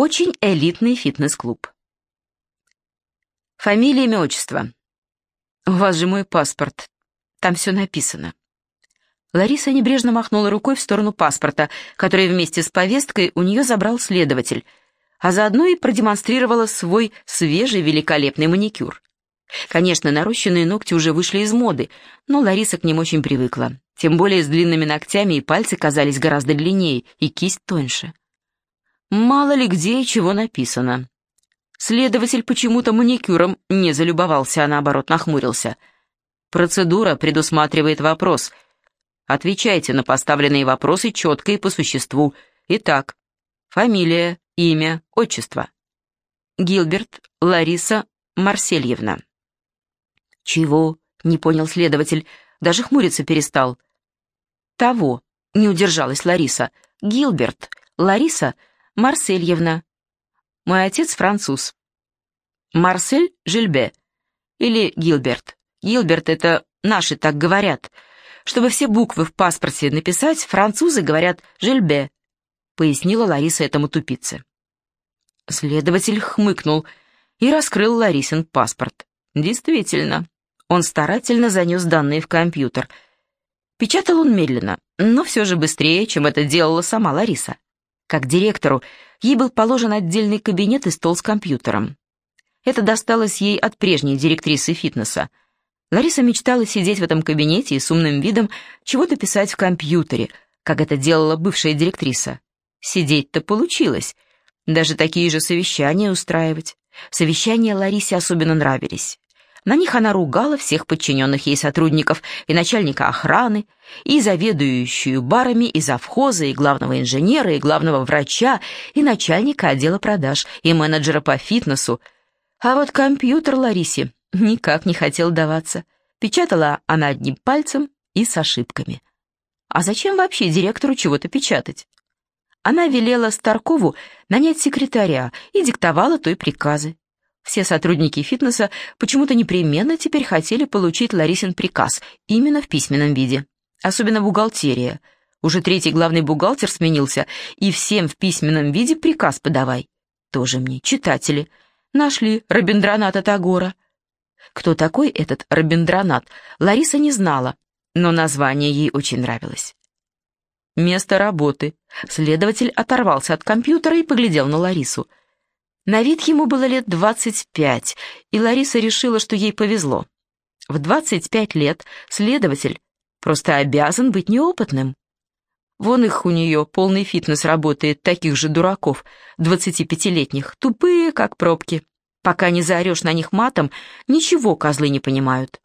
Очень элитный фитнес-клуб. Фамилия, имя, отчество. У вас же мой паспорт. Там все написано. Лариса небрежно махнула рукой в сторону паспорта, который вместе с повесткой у нее забрал следователь, а заодно и продемонстрировала свой свежий великолепный маникюр. Конечно, нарощенные ногти уже вышли из моды, но Лариса к ним очень привыкла. Тем более с длинными ногтями и пальцы казались гораздо длиннее, и кисть тоньше. Мало ли где и чего написано. Следователь почему-то маникюром не залюбовался, а наоборот нахмурился. Процедура предусматривает вопрос. Отвечайте на поставленные вопросы четко и по существу. Итак, фамилия, имя, отчество. Гилберт Лариса Марсельевна. «Чего?» — не понял следователь, даже хмуриться перестал. «Того», — не удержалась Лариса. «Гилберт, Лариса Марсельевна. Мой отец француз. Марсель Жильбе. Или Гилберт. Гилберт — это наши так говорят. Чтобы все буквы в паспорте написать, французы говорят «Жильбе», — пояснила Лариса этому тупице. Следователь хмыкнул и раскрыл Ларисин паспорт. Действительно, он старательно занес данные в компьютер. Печатал он медленно, но все же быстрее, чем это делала сама Лариса. Как директору, ей был положен отдельный кабинет и стол с компьютером. Это досталось ей от прежней директрисы фитнеса. Лариса мечтала сидеть в этом кабинете и с умным видом чего-то писать в компьютере, как это делала бывшая директриса. Сидеть-то получилось. Даже такие же совещания устраивать. Совещания Ларисе особенно нравились. На них она ругала всех подчиненных ей сотрудников, и начальника охраны, и заведующую барами, и завхоза, и главного инженера, и главного врача, и начальника отдела продаж, и менеджера по фитнесу. А вот компьютер Ларисе никак не хотел даваться. Печатала она одним пальцем и с ошибками. А зачем вообще директору чего-то печатать? Она велела Старкову нанять секретаря и диктовала той приказы. Все сотрудники фитнеса почему-то непременно теперь хотели получить Ларисин приказ именно в письменном виде. Особенно бухгалтерия. Уже третий главный бухгалтер сменился, и всем в письменном виде приказ подавай. Тоже мне, читатели. Нашли Робиндраната Тагора. Кто такой этот Робиндранат, Лариса не знала, но название ей очень нравилось. Место работы. Следователь оторвался от компьютера и поглядел на Ларису. На вид ему было лет 25, и Лариса решила, что ей повезло. В 25 лет следователь просто обязан быть неопытным. Вон их у нее полный фитнес работает, таких же дураков, 25-летних, тупые, как пробки. Пока не заорешь на них матом, ничего козлы не понимают.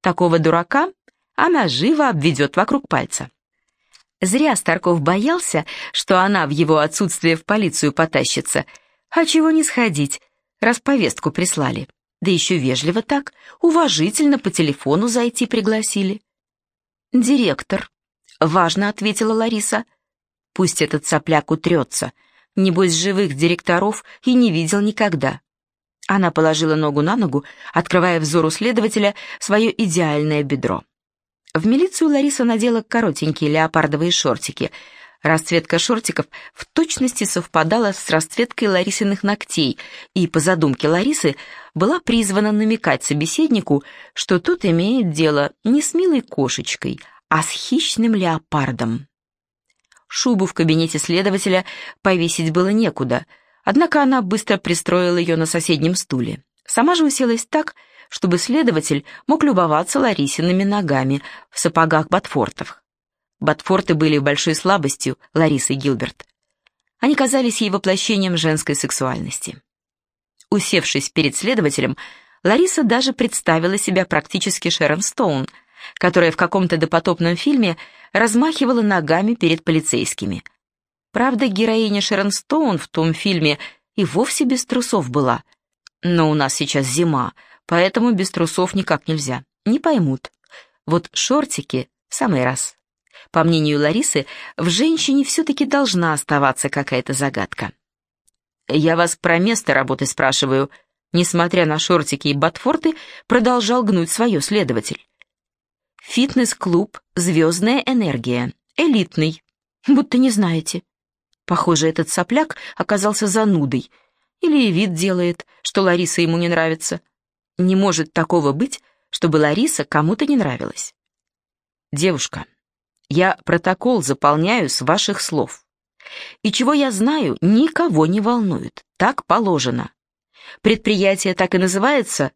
Такого дурака она живо обведет вокруг пальца. Зря Старков боялся, что она в его отсутствие в полицию потащится — а чего не сходить, раз повестку прислали. Да еще вежливо так, уважительно по телефону зайти пригласили. «Директор», — важно ответила Лариса. «Пусть этот сопляк утрется. Небось, живых директоров и не видел никогда». Она положила ногу на ногу, открывая взору следователя свое идеальное бедро. В милицию Лариса надела коротенькие леопардовые шортики — Расцветка шортиков в точности совпадала с расцветкой Ларисиных ногтей, и, по задумке Ларисы, была призвана намекать собеседнику, что тот имеет дело не с милой кошечкой, а с хищным леопардом. Шубу в кабинете следователя повесить было некуда, однако она быстро пристроила ее на соседнем стуле. Сама же уселась так, чтобы следователь мог любоваться Ларисиными ногами в сапогах Ботфортов. Ботфорты были большой слабостью Ларисы Гилберт. Они казались ей воплощением женской сексуальности. Усевшись перед следователем, Лариса даже представила себя практически Шерон Стоун, которая в каком-то допотопном фильме размахивала ногами перед полицейскими. Правда, героиня Шерон Стоун в том фильме и вовсе без трусов была. Но у нас сейчас зима, поэтому без трусов никак нельзя. Не поймут. Вот шортики — самый раз. По мнению Ларисы, в женщине все-таки должна оставаться какая-то загадка. «Я вас про место работы спрашиваю», несмотря на шортики и ботфорты, продолжал гнуть свое следователь. «Фитнес-клуб «Звездная энергия». Элитный. Будто не знаете». Похоже, этот сопляк оказался занудой. Или вид делает, что Лариса ему не нравится. Не может такого быть, чтобы Лариса кому-то не нравилась. Девушка, я протокол заполняю с ваших слов. И чего я знаю, никого не волнует. Так положено. Предприятие так и называется?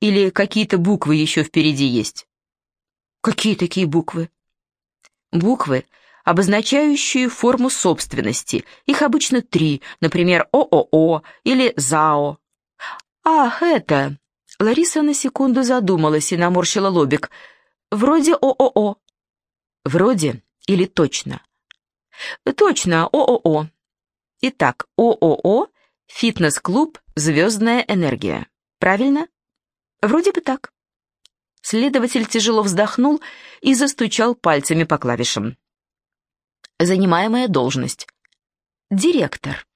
Или какие-то буквы еще впереди есть? Какие такие буквы? Буквы, обозначающие форму собственности. Их обычно три, например, ООО или ЗАО. Ах, это... Лариса на секунду задумалась и наморщила лобик. Вроде ООО. Вроде или точно? Точно, ООО. Итак, ООО «Фитнес-клуб «Звездная энергия». Правильно? Вроде бы так. Следователь тяжело вздохнул и застучал пальцами по клавишам. Занимаемая должность. Директор.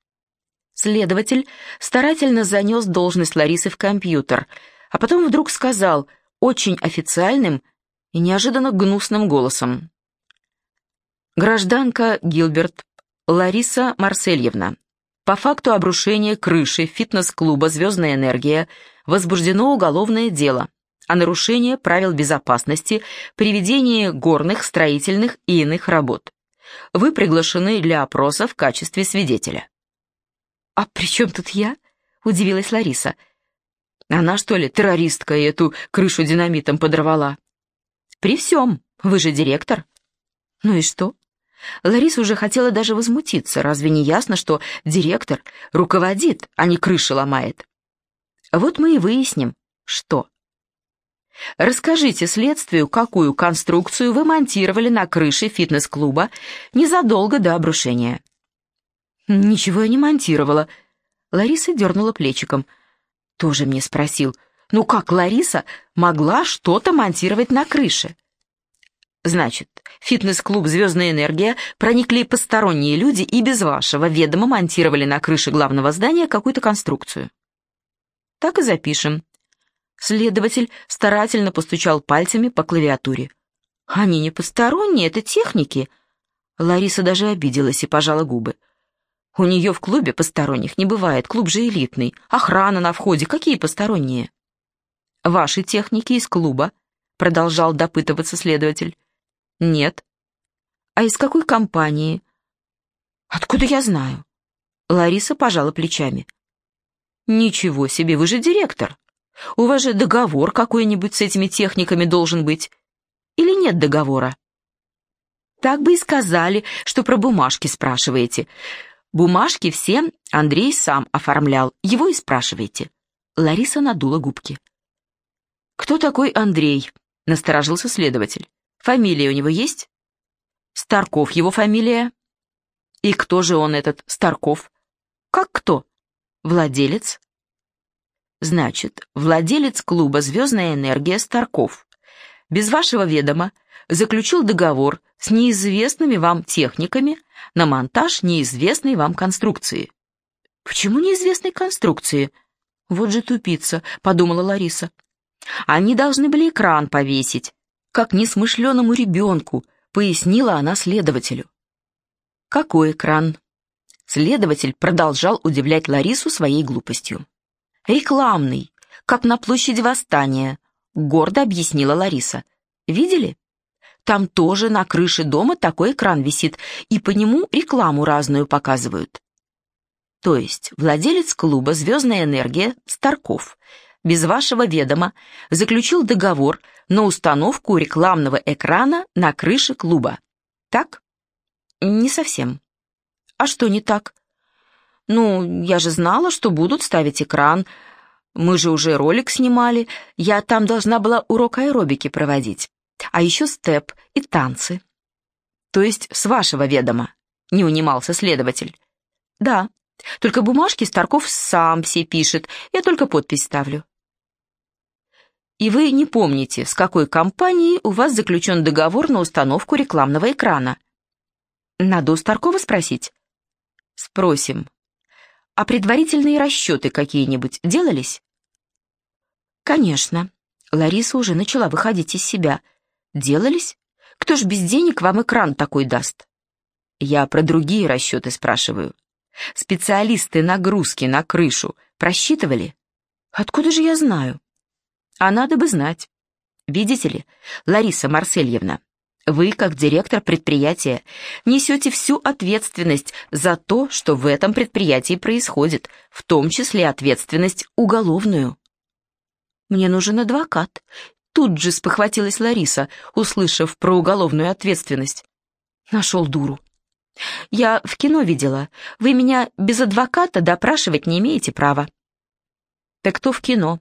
Следователь старательно занес должность Ларисы в компьютер, а потом вдруг сказал очень официальным и неожиданно гнусным голосом. Гражданка Гилберт Лариса Марсельевна, по факту обрушения крыши фитнес-клуба «Звездная энергия» возбуждено уголовное дело о нарушении правил безопасности при ведении горных, строительных и иных работ. Вы приглашены для опроса в качестве свидетеля». «А при чем тут я?» — удивилась Лариса. «Она, что ли, террористка и эту крышу динамитом подорвала?» «При всем. Вы же директор». «Ну и что?» Лариса уже хотела даже возмутиться. Разве не ясно, что директор руководит, а не крыши ломает? Вот мы и выясним, что. Расскажите следствию, какую конструкцию вы монтировали на крыше фитнес-клуба незадолго до обрушения. Ничего я не монтировала. Лариса дернула плечиком. Тоже мне спросил, ну как Лариса могла что-то монтировать на крыше? Значит, фитнес-клуб «Звездная энергия» проникли посторонние люди и без вашего ведома монтировали на крыше главного здания какую-то конструкцию. Так и запишем. Следователь старательно постучал пальцами по клавиатуре. «Они не посторонние, это техники». Лариса даже обиделась и пожала губы. «У нее в клубе посторонних не бывает, клуб же элитный. Охрана на входе, какие посторонние?» «Ваши техники из клуба», — продолжал допытываться следователь. «Нет». «А из какой компании?» «Откуда я знаю?» Лариса пожала плечами. «Ничего себе, вы же директор. У вас же договор какой-нибудь с этими техниками должен быть. Или нет договора?» «Так бы и сказали, что про бумажки спрашиваете. Бумажки все Андрей сам оформлял, его и спрашиваете». Лариса надула губки. «Кто такой Андрей?» — насторожился следователь. «Фамилия у него есть?» «Старков его фамилия». «И кто же он, этот Старков?» «Как кто?» «Владелец?» Значит, владелец клуба «Звездная энергия» Старков без вашего ведома заключил договор с неизвестными вам техниками на монтаж неизвестной вам конструкции. Почему неизвестной конструкции? Вот же тупица, подумала Лариса. Они должны были экран повесить, как несмышленому ребенку, пояснила она следователю. Какой экран? Следователь продолжал удивлять Ларису своей глупостью. «Рекламный, как на площади Восстания», — гордо объяснила Лариса. «Видели? Там тоже на крыше дома такой экран висит, и по нему рекламу разную показывают». То есть владелец клуба «Звездная энергия» Старков без вашего ведома заключил договор на установку рекламного экрана на крыше клуба. Так? Не совсем. А что не так? «Ну, я же знала, что будут ставить экран. Мы же уже ролик снимали. Я там должна была урок аэробики проводить. А еще степ и танцы». «То есть с вашего ведома?» — не унимался следователь. «Да, только бумажки Старков сам все пишет, я только подпись ставлю». «И вы не помните, с какой компанией у вас заключен договор на установку рекламного экрана?» «Надо у Старкова спросить?» «Спросим», а предварительные расчеты какие-нибудь делались? Конечно. Лариса уже начала выходить из себя. Делались? Кто ж без денег вам экран такой даст? Я про другие расчеты спрашиваю. Специалисты нагрузки на крышу просчитывали? Откуда же я знаю? А надо бы знать. Видите ли, Лариса Марсельевна, вы, как директор предприятия, несете всю ответственность за то, что в этом предприятии происходит, в том числе ответственность уголовную. Мне нужен адвокат. Тут же спохватилась Лариса, услышав про уголовную ответственность. Нашел дуру. Я в кино видела. Вы меня без адвоката допрашивать не имеете права. Так кто в кино?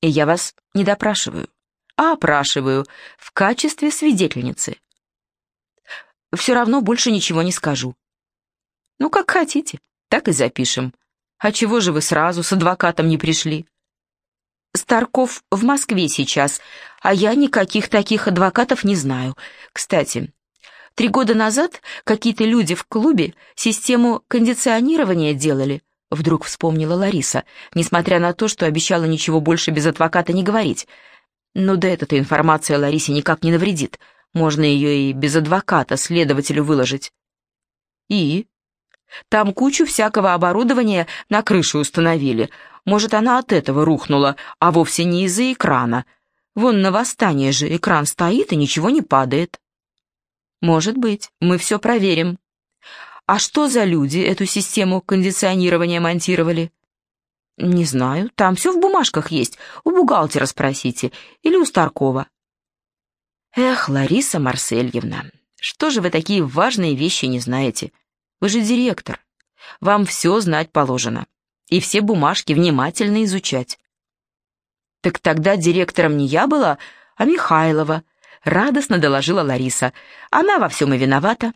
И я вас не допрашиваю а опрашиваю в качестве свидетельницы. Все равно больше ничего не скажу. Ну, как хотите, так и запишем. А чего же вы сразу с адвокатом не пришли? Старков в Москве сейчас, а я никаких таких адвокатов не знаю. Кстати, три года назад какие-то люди в клубе систему кондиционирования делали, вдруг вспомнила Лариса, несмотря на то, что обещала ничего больше без адвоката не говорить. Но да эта информация Ларисе никак не навредит. Можно ее и без адвоката следователю выложить. И? Там кучу всякого оборудования на крыше установили. Может, она от этого рухнула, а вовсе не из-за экрана. Вон на восстание же экран стоит и ничего не падает. Может быть, мы все проверим. А что за люди эту систему кондиционирования монтировали? «Не знаю, там все в бумажках есть. У бухгалтера спросите. Или у Старкова». «Эх, Лариса Марсельевна, что же вы такие важные вещи не знаете? Вы же директор. Вам все знать положено. И все бумажки внимательно изучать». «Так тогда директором не я была, а Михайлова», — радостно доложила Лариса. «Она во всем и виновата».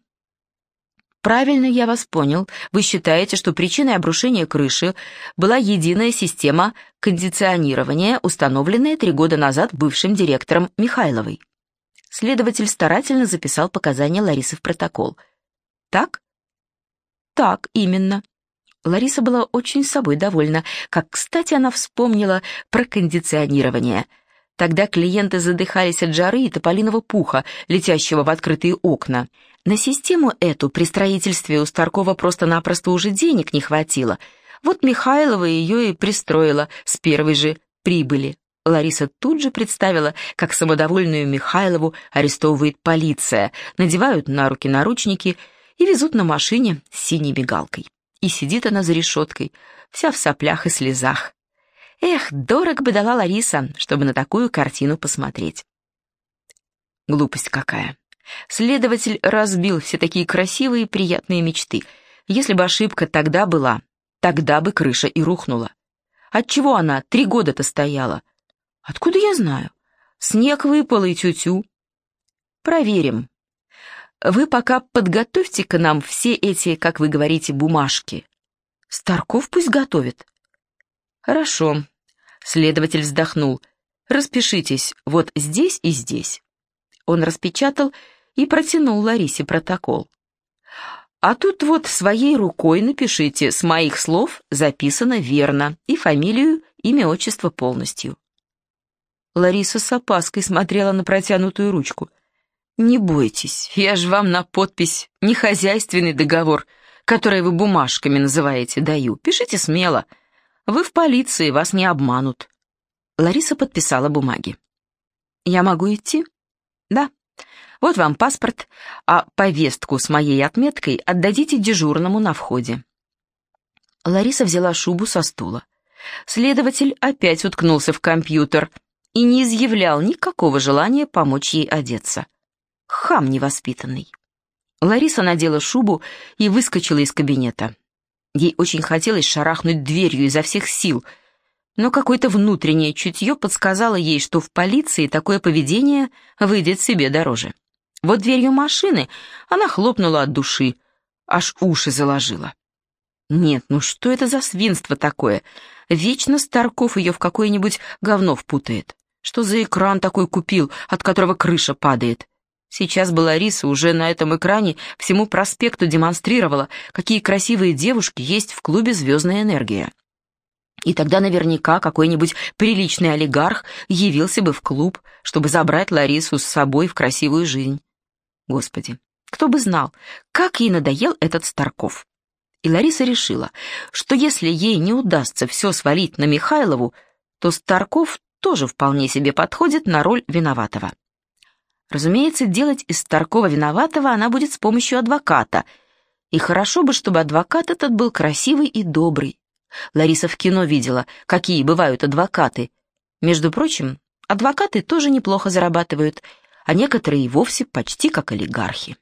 Правильно я вас понял. Вы считаете, что причиной обрушения крыши была единая система кондиционирования, установленная три года назад бывшим директором Михайловой. Следователь старательно записал показания Ларисы в протокол. Так? Так, именно. Лариса была очень собой довольна, как, кстати, она вспомнила про кондиционирование. Тогда клиенты задыхались от жары и тополиного пуха, летящего в открытые окна. На систему эту при строительстве у Старкова просто-напросто уже денег не хватило. Вот Михайлова ее и пристроила с первой же прибыли. Лариса тут же представила, как самодовольную Михайлову арестовывает полиция, надевают на руки наручники и везут на машине с синей мигалкой. И сидит она за решеткой, вся в соплях и слезах. Эх, дорог бы дала Лариса, чтобы на такую картину посмотреть. Глупость какая. Следователь разбил все такие красивые и приятные мечты. Если бы ошибка тогда была, тогда бы крыша и рухнула. Отчего она три года-то стояла? Откуда я знаю? Снег выпал и тю-тю. Проверим. Вы пока подготовьте к нам все эти, как вы говорите, бумажки. Старков пусть готовит. Хорошо. Следователь вздохнул. Распишитесь вот здесь и здесь. Он распечатал и протянул Ларисе протокол. А тут вот своей рукой напишите, с моих слов записано верно, и фамилию, имя, отчество полностью. Лариса с опаской смотрела на протянутую ручку. «Не бойтесь, я же вам на подпись не хозяйственный договор, который вы бумажками называете, даю. Пишите смело. Вы в полиции, вас не обманут». Лариса подписала бумаги. «Я могу идти?» «Да». Вот вам паспорт, а повестку с моей отметкой отдадите дежурному на входе». Лариса взяла шубу со стула. Следователь опять уткнулся в компьютер и не изъявлял никакого желания помочь ей одеться. Хам невоспитанный. Лариса надела шубу и выскочила из кабинета. Ей очень хотелось шарахнуть дверью изо всех сил, но какое-то внутреннее чутье подсказало ей, что в полиции такое поведение выйдет себе дороже. Вот дверью машины она хлопнула от души, аж уши заложила. Нет, ну что это за свинство такое? Вечно Старков ее в какое-нибудь говно впутает. Что за экран такой купил, от которого крыша падает? Сейчас была Риса уже на этом экране всему проспекту демонстрировала, какие красивые девушки есть в клубе «Звездная энергия». И тогда наверняка какой-нибудь приличный олигарх явился бы в клуб, чтобы забрать Ларису с собой в красивую жизнь. Господи, Кто бы знал, как ей надоел этот Старков. И Лариса решила, что если ей не удастся все свалить на Михайлову, то Старков тоже вполне себе подходит на роль виноватого. Разумеется, делать из Старкова виноватого она будет с помощью адвоката. И хорошо бы, чтобы адвокат этот был красивый и добрый. Лариса в кино видела, какие бывают адвокаты. Между прочим, адвокаты тоже неплохо зарабатывают, а некоторые и вовсе почти как олигархи.